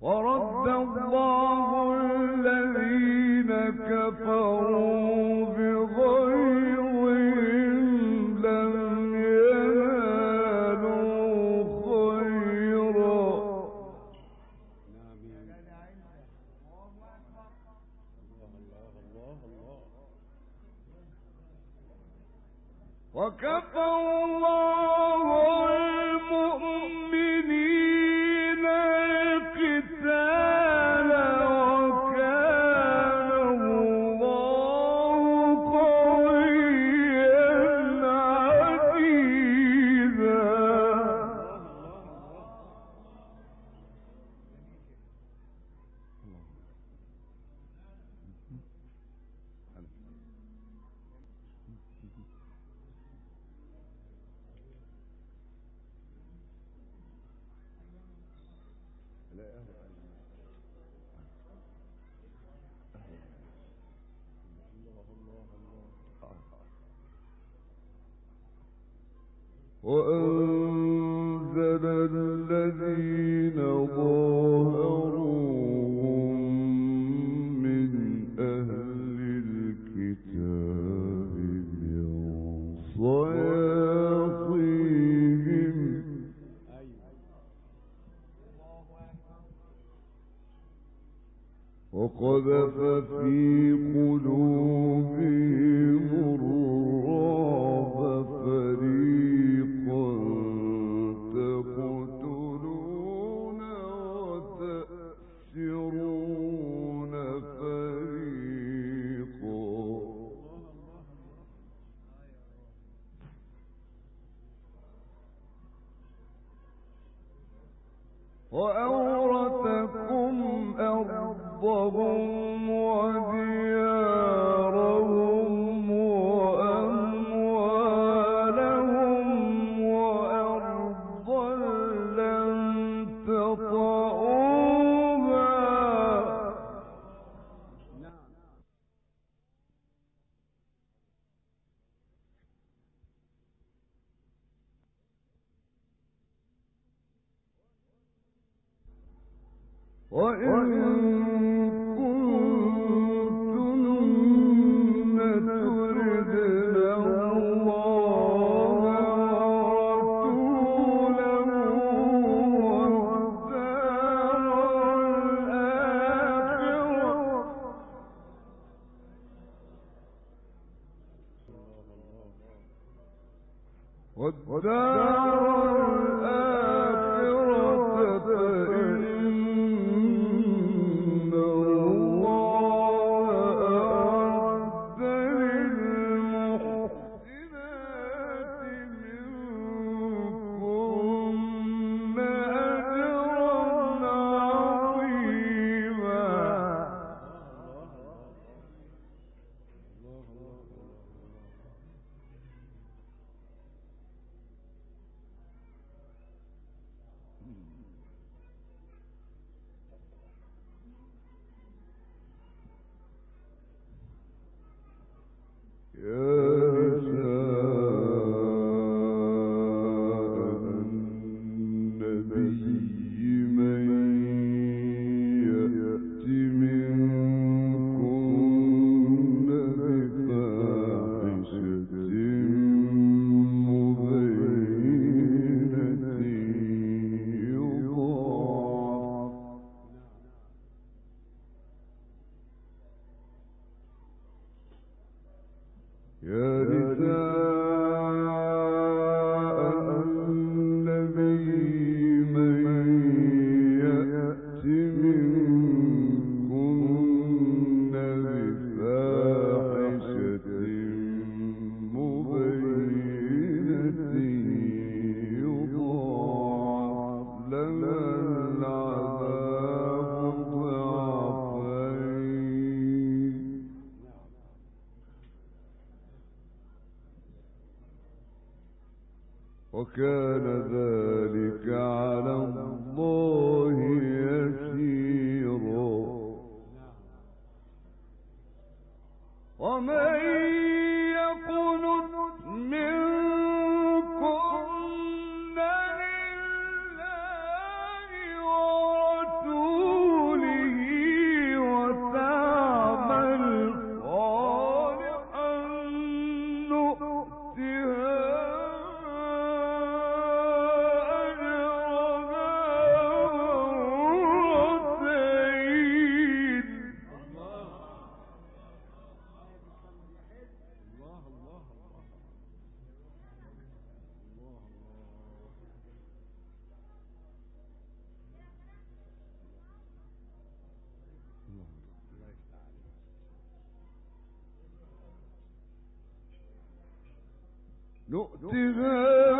ورد الله وہ وإن نؤتها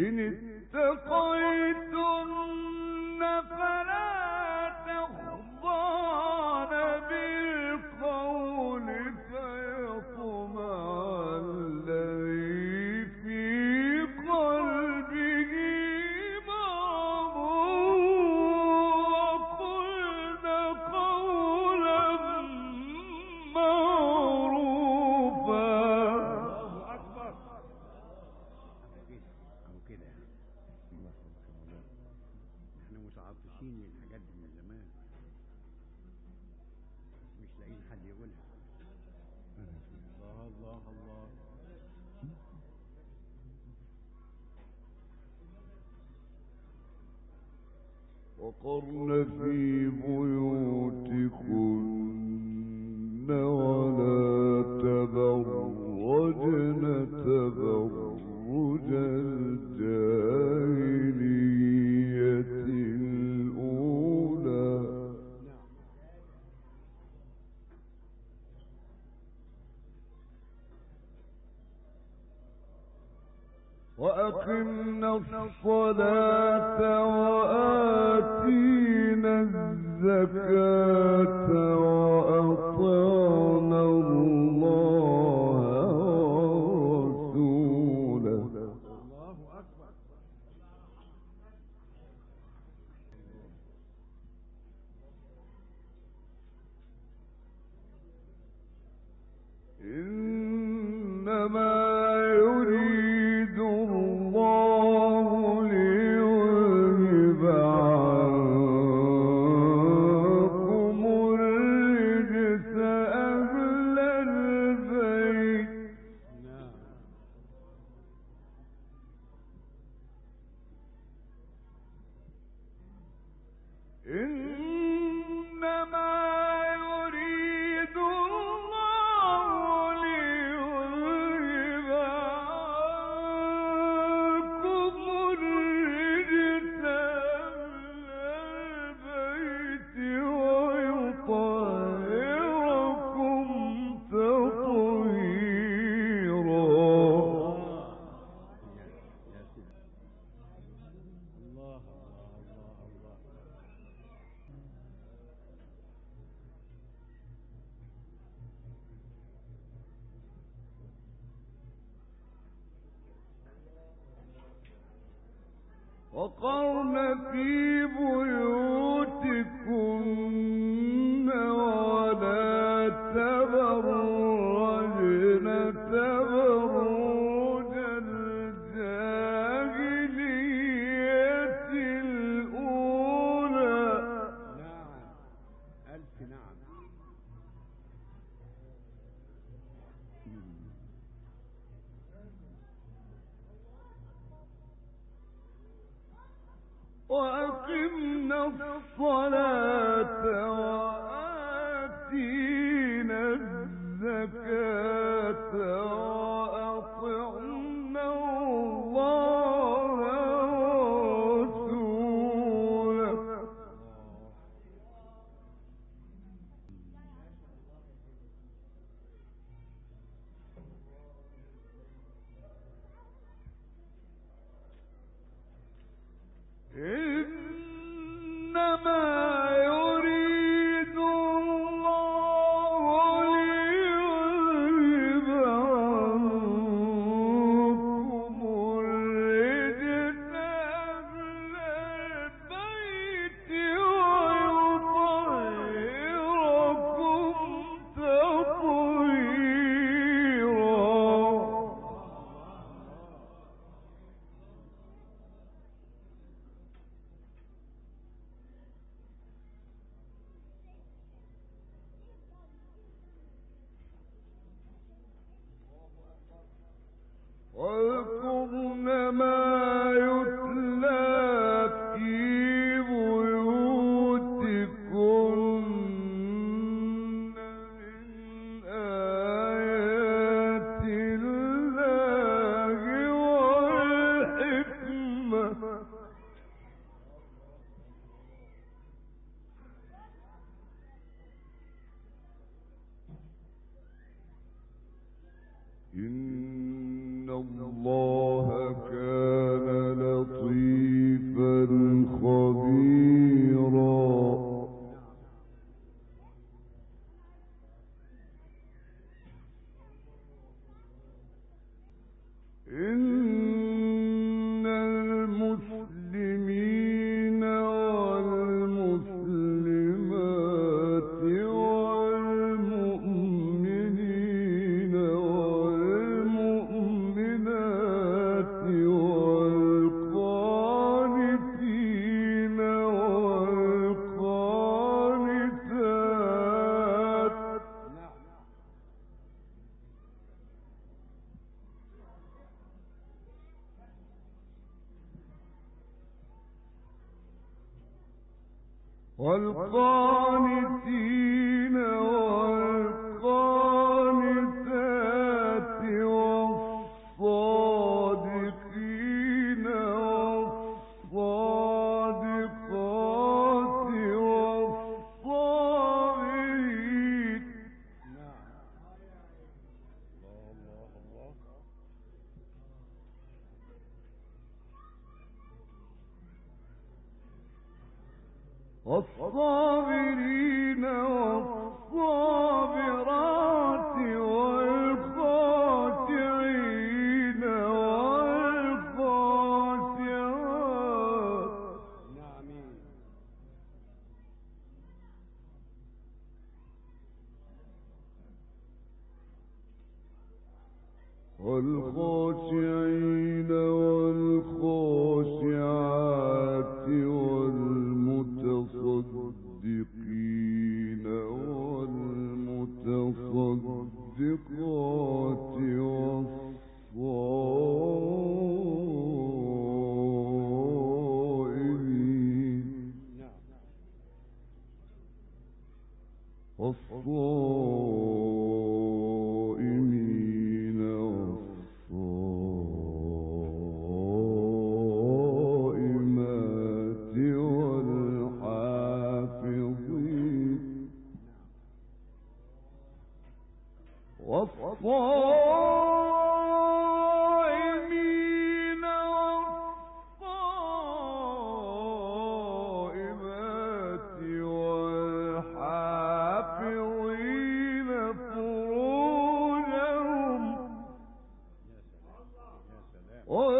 إن اتقيت كده يعني. الله سبحانه احنا متعاطشين للحاجات دي من زمان. مش لاقيين حد يقولها. الله الله الله. وقرن في بيوت وأقمنا الصلاة وآتينا الزكاة وأطعنا الله ورسوله. إنما والصائمين او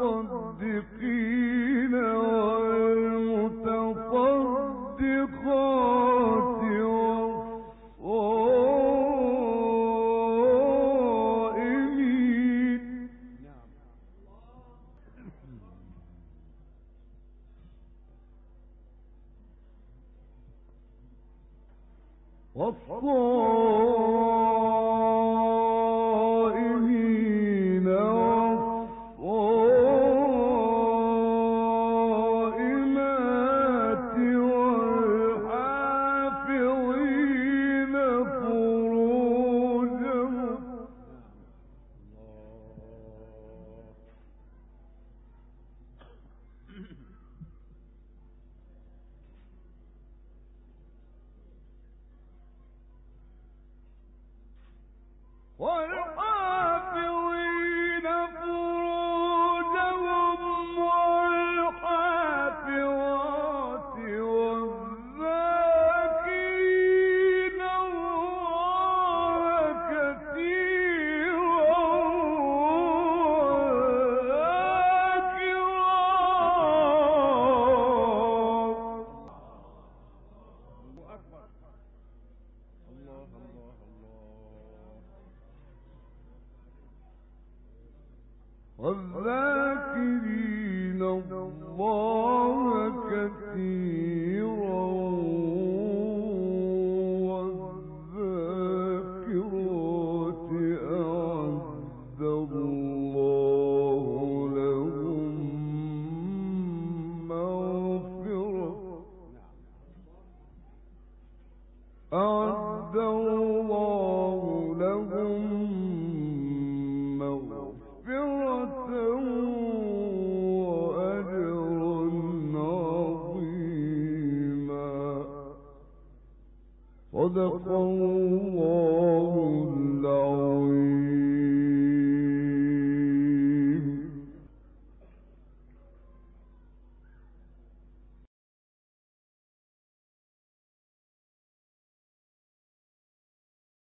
والمتصدقين